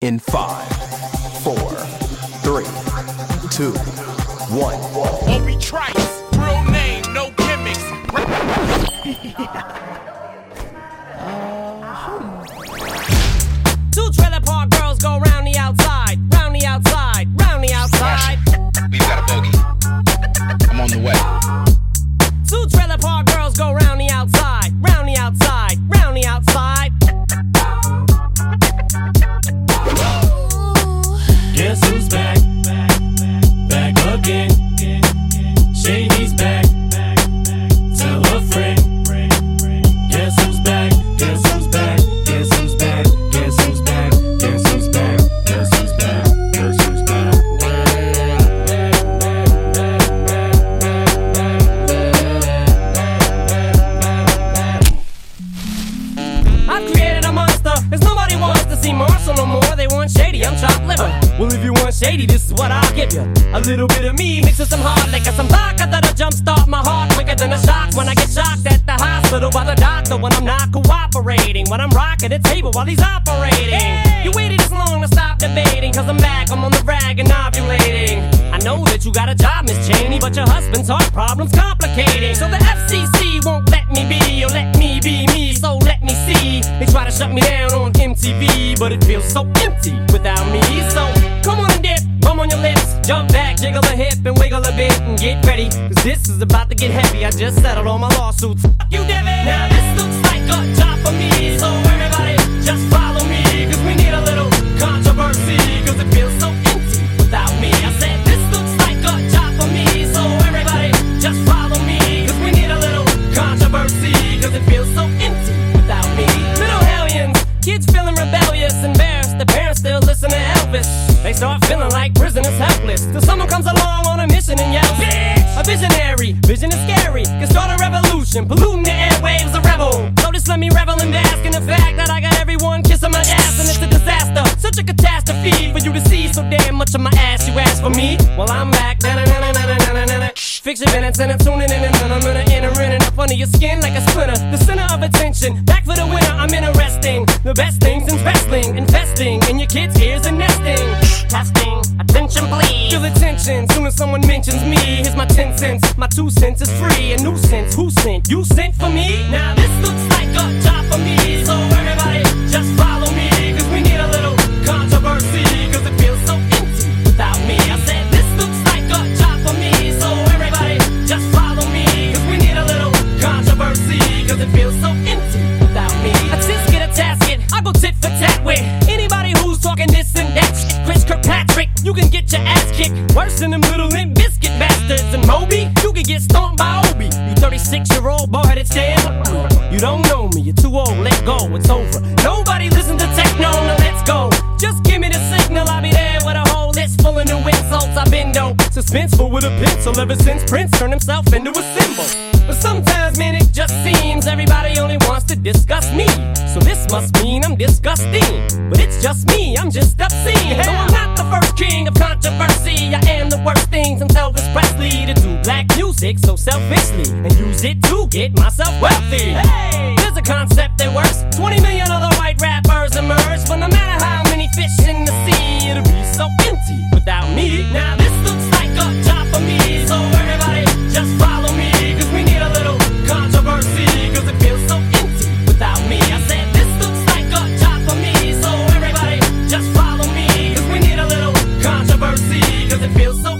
in five, four, three, two, one. Obie Trice, real name, no gimmicks. see Marshall no more. They want shady, I'm chopped liver. Well, if you want shady, this is what I'll give you. A little bit of me mixed with some hard liquor, some vodka that'll jumpstart my heart quicker than a shock when I get shocked at the hospital by the doctor when I'm not cooperating. When I'm rocking the table while he's operating. You waited this long to stop debating, cause I'm back, I'm on the rag and ovulating. I know that you got a job, Miss Cheney, but your husband's heart problem's complicating. So the FCC but it feels so empty without me. So come on and dip, bum on your lips, jump back, jiggle a hip, and wiggle a bit, and get ready. Cause this is about to get heavy. I just settled all my lawsuits. You, Debbie. Now this looks like a job for me, so start feeling like prisoners helpless. Till someone comes along on a mission and yells, Bitch! A visionary, vision is scary. Can start a revolution, polluting the airwaves, a rebel. So just let me revel and bask in the fact that I got everyone kissing my ass, and it's a disaster. Such a catastrophe for you to see so damn much of my ass. You ask for me? Well, I'm back. Na-na-na-na-na-na-na-na. Fix your minutes and I'm tuning in and I'm gonna enter in and up under your skin like a splinter. The center of attention, back for the winner. I'm interesting. The best things in wrestling, investing tension soon as someone mentions me. Here's my 10 cents. My two cents is free. A nuisance. Who sent? You sent for me? Now kicked. Worse than them little Limp Bizkit bastards. And Moby, you can get stomped by Obie. You 36 year old boy that stand. You don't know me, you're too old, let go, it's over. Nobody listen to techno, now let's go. Just give me the signal, I'll be there with a whole list full of new insults. I've been dope, suspenseful with a pencil ever since Prince turned himself into a symbol. But sometimes, man, it just seems everybody only wants to discuss must mean I'm disgusting. But it's just me, I'm just obscene. No, I'm not the first king of controversy. I am the worst thing since Elvis Presley to do black music so selfishly and use it to get myself wealthy. Hey, there's a concept that works. 20 million feels so